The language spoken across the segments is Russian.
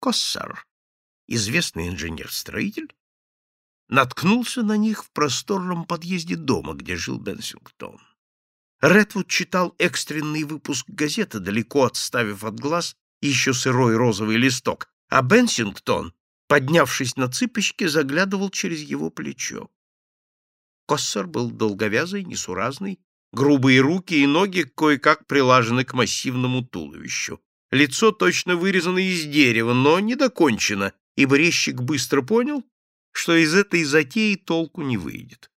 Коссар, известный инженер-строитель, наткнулся на них в просторном подъезде дома, где жил Бенсингтон. Редвуд читал экстренный выпуск газеты, далеко отставив от глаз еще сырой розовый листок, а Бенсингтон, поднявшись на цыпочки, заглядывал через его плечо. Коссор был долговязый, несуразный, грубые руки и ноги кое-как прилажены к массивному туловищу. Лицо точно вырезано из дерева, но не докончено, ибо резчик быстро понял, что из этой затеи толку не выйдет.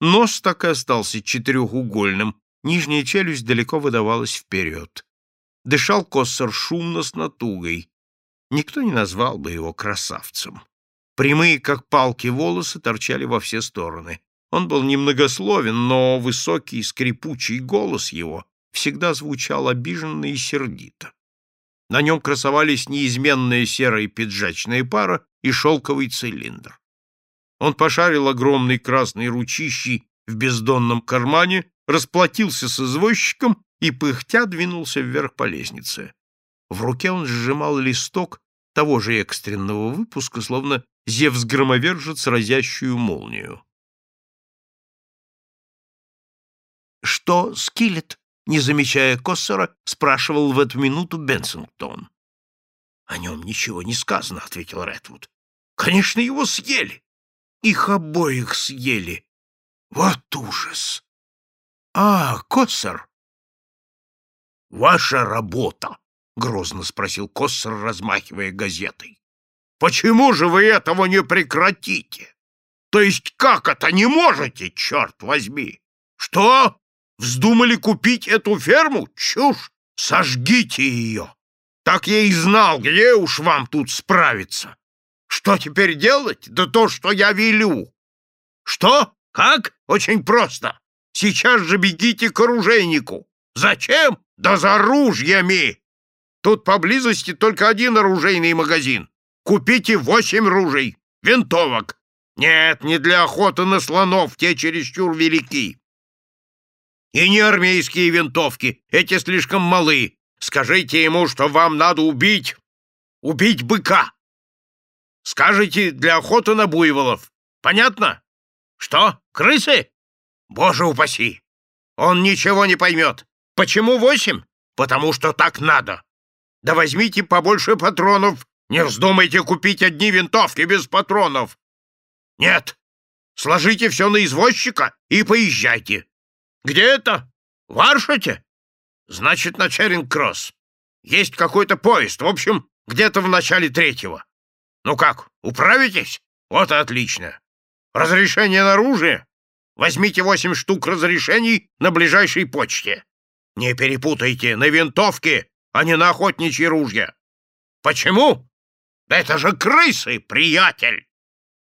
Нос так и остался четырехугольным, нижняя челюсть далеко выдавалась вперед. Дышал Коссор шумно с натугой. Никто не назвал бы его красавцем. Прямые, как палки, волосы торчали во все стороны. Он был немногословен, но высокий скрипучий голос его всегда звучал обиженно и сердито. На нем красовались неизменная серая пиджачная пара и шелковый цилиндр. Он пошарил огромной красной ручищей в бездонном кармане, расплатился с извозчиком и, пыхтя, двинулся вверх по лестнице. В руке он сжимал листок того же экстренного выпуска, словно Зевс-громовержец, разящую молнию. «Что Скиллет?» Не замечая Коссора, спрашивал в эту минуту Бенсингтон. — О нем ничего не сказано, — ответил Редвуд. — Конечно, его съели. Их обоих съели. Вот ужас! — А, Коссор! — Ваша работа, — грозно спросил Коссор, размахивая газетой. — Почему же вы этого не прекратите? То есть как это не можете, черт возьми? Что? Вздумали купить эту ферму? Чушь! Сожгите ее! Так я и знал, где уж вам тут справиться. Что теперь делать? Да то, что я велю. Что? Как? Очень просто. Сейчас же бегите к оружейнику. Зачем? Да за ружьями. Тут поблизости только один оружейный магазин. Купите восемь ружей, винтовок. Нет, не для охоты на слонов, те чересчур велики. И не армейские винтовки, эти слишком малы. Скажите ему, что вам надо убить, убить быка. Скажите, для охоты на буйволов. Понятно? Что, крысы? Боже упаси! Он ничего не поймет. Почему восемь? Потому что так надо. Да возьмите побольше патронов. Не вздумайте купить одни винтовки без патронов. Нет. Сложите все на извозчика и поезжайте. Где это? В Аршоте? Значит, на Черинг-Кросс. Есть какой-то поезд, в общем, где-то в начале третьего. Ну как, управитесь? Вот и отлично. Разрешение на оружие? Возьмите восемь штук разрешений на ближайшей почте. Не перепутайте, на винтовке, а не на охотничьи ружья. Почему? Это же крысы, приятель.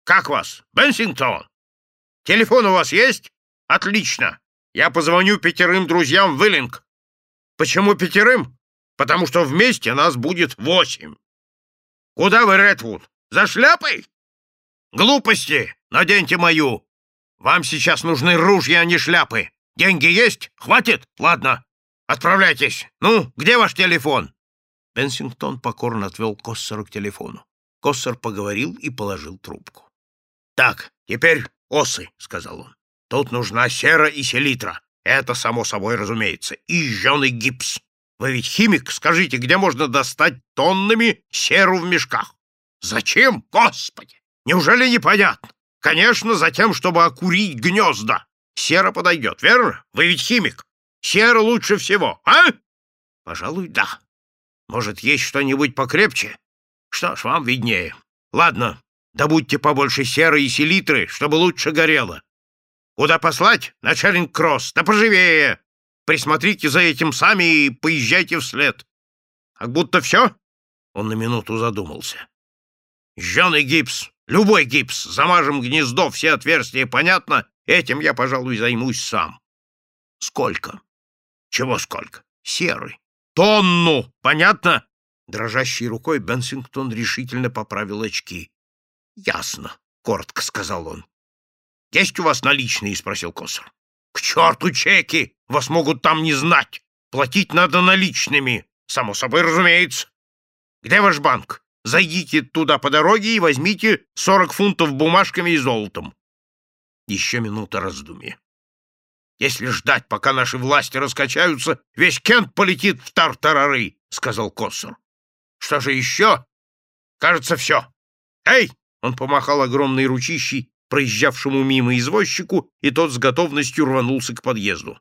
Как вас, Бенсингтон? Телефон у вас есть? Отлично. Я позвоню пятерым друзьям в Иллинг. Почему пятерым? Потому что вместе нас будет восемь. Куда вы, Редвуд? За шляпой? Глупости! Наденьте мою. Вам сейчас нужны ружья, а не шляпы. Деньги есть? Хватит? Ладно. Отправляйтесь. Ну, где ваш телефон? Бенсингтон покорно отвел Коссера к телефону. Коссер поговорил и положил трубку. — Так, теперь осы, — сказал он. Тут нужна сера и селитра. Это, само собой, разумеется. И жженый гипс. Вы ведь химик, скажите, где можно достать тоннами серу в мешках? Зачем, господи? Неужели непонятно? Конечно, за тем, чтобы окурить гнезда. Сера подойдет, верно? Вы ведь химик. Сера лучше всего, а? Пожалуй, да. Может, есть что-нибудь покрепче? Что ж, вам виднее. Ладно, добудьте побольше серы и селитры, чтобы лучше горело. Куда послать? На Черинг-Кросс. Да поживее. Присмотрите за этим сами и поезжайте вслед. Как будто все? Он на минуту задумался. Жженый гипс. Любой гипс. Замажем гнездо, все отверстия, понятно? Этим я, пожалуй, займусь сам. Сколько? Чего сколько? Серый. Тонну. Понятно? Дрожащей рукой Бенсингтон решительно поправил очки. «Ясно», — коротко сказал он. — Есть у вас наличные? — спросил Косар. — К черту чеки! Вас могут там не знать. Платить надо наличными. Само собой разумеется. Где ваш банк? Зайдите туда по дороге и возьмите сорок фунтов бумажками и золотом. Еще минута раздумья. Если ждать, пока наши власти раскачаются, весь Кент полетит в тартарары, — сказал Коссор. Что же еще? Кажется, все. Эй! Он помахал огромной ручищей проезжавшему мимо извозчику, и тот с готовностью рванулся к подъезду.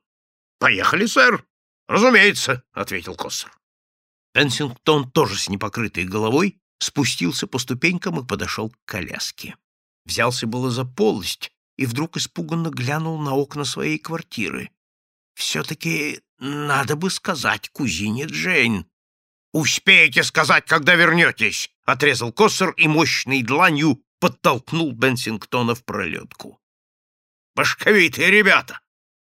«Поехали, сэр!» «Разумеется», — ответил Коссор. Пенсингтон, тоже с непокрытой головой, спустился по ступенькам и подошел к коляске. Взялся было за полость и вдруг испуганно глянул на окна своей квартиры. «Все-таки надо бы сказать кузине Джейн». «Успеете сказать, когда вернетесь!» — отрезал Коссор и мощной дланью подтолкнул Бенсингтона в пролетку. «Башковитые ребята!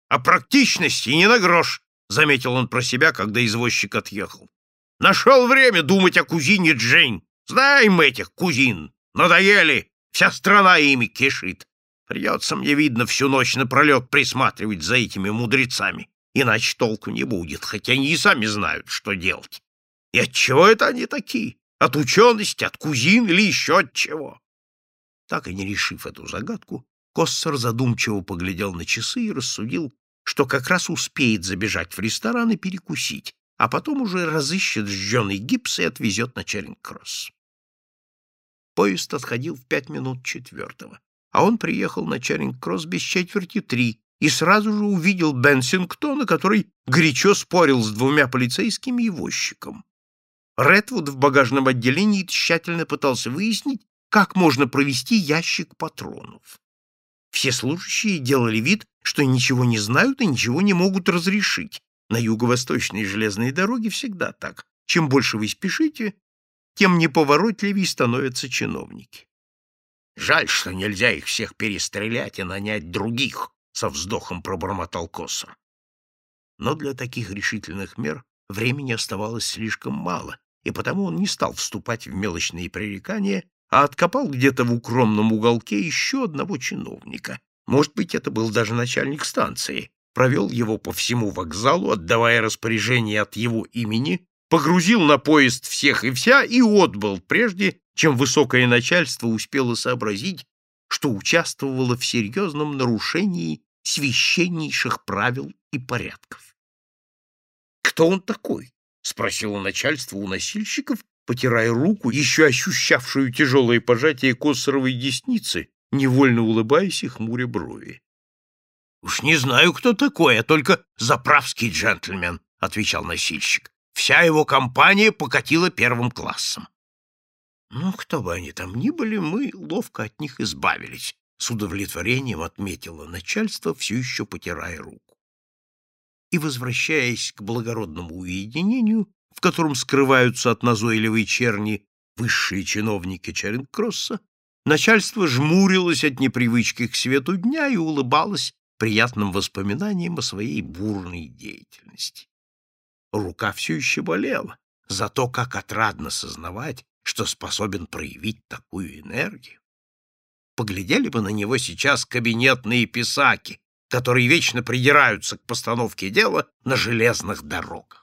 А практичности не на грош!» — заметил он про себя, когда извозчик отъехал. «Нашел время думать о кузине Джейн. Знаем этих кузин. Надоели. Вся страна ими кишит. Придется мне, видно, всю ночь напролет присматривать за этими мудрецами. Иначе толку не будет, хотя они и сами знают, что делать. И от чего это они такие? От учености, от кузин или еще от чего? Так и не решив эту загадку, Коссор задумчиво поглядел на часы и рассудил, что как раз успеет забежать в ресторан и перекусить, а потом уже разыщет жженый гипс и отвезет на Черинг-Кросс. Поезд отходил в пять минут четвертого, а он приехал на Черинг-Кросс без четверти три и сразу же увидел Бенсингтона, который горячо спорил с двумя полицейскими и возчиком. Редвуд в багажном отделении тщательно пытался выяснить, как можно провести ящик патронов. Все служащие делали вид, что ничего не знают и ничего не могут разрешить. На юго-восточной железной дороге всегда так. Чем больше вы спешите, тем неповоротливее становятся чиновники. Жаль, что нельзя их всех перестрелять и нанять других, — со вздохом пробормотал Коссор. Но для таких решительных мер времени оставалось слишком мало, и потому он не стал вступать в мелочные пререкания а откопал где-то в укромном уголке еще одного чиновника. Может быть, это был даже начальник станции. Провел его по всему вокзалу, отдавая распоряжение от его имени, погрузил на поезд всех и вся и отбыл, прежде чем высокое начальство успело сообразить, что участвовало в серьезном нарушении священнейших правил и порядков. «Кто он такой?» — спросило начальство у носильщиков, потирая руку, еще ощущавшую тяжелое пожатие косоровой десницы, невольно улыбаясь и хмуря брови. — Уж не знаю, кто такой, а только заправский джентльмен, — отвечал носильщик. Вся его компания покатила первым классом. — Ну, кто бы они там ни были, мы ловко от них избавились, — с удовлетворением отметило начальство, все еще потирая руку. И, возвращаясь к благородному уединению, в котором скрываются от назойливой черни высшие чиновники Черенкросса, начальство жмурилось от непривычки к свету дня и улыбалось приятным воспоминаниям о своей бурной деятельности. Рука все еще болела, зато как отрадно сознавать, что способен проявить такую энергию. Поглядели бы на него сейчас кабинетные писаки, которые вечно придираются к постановке дела на железных дорогах.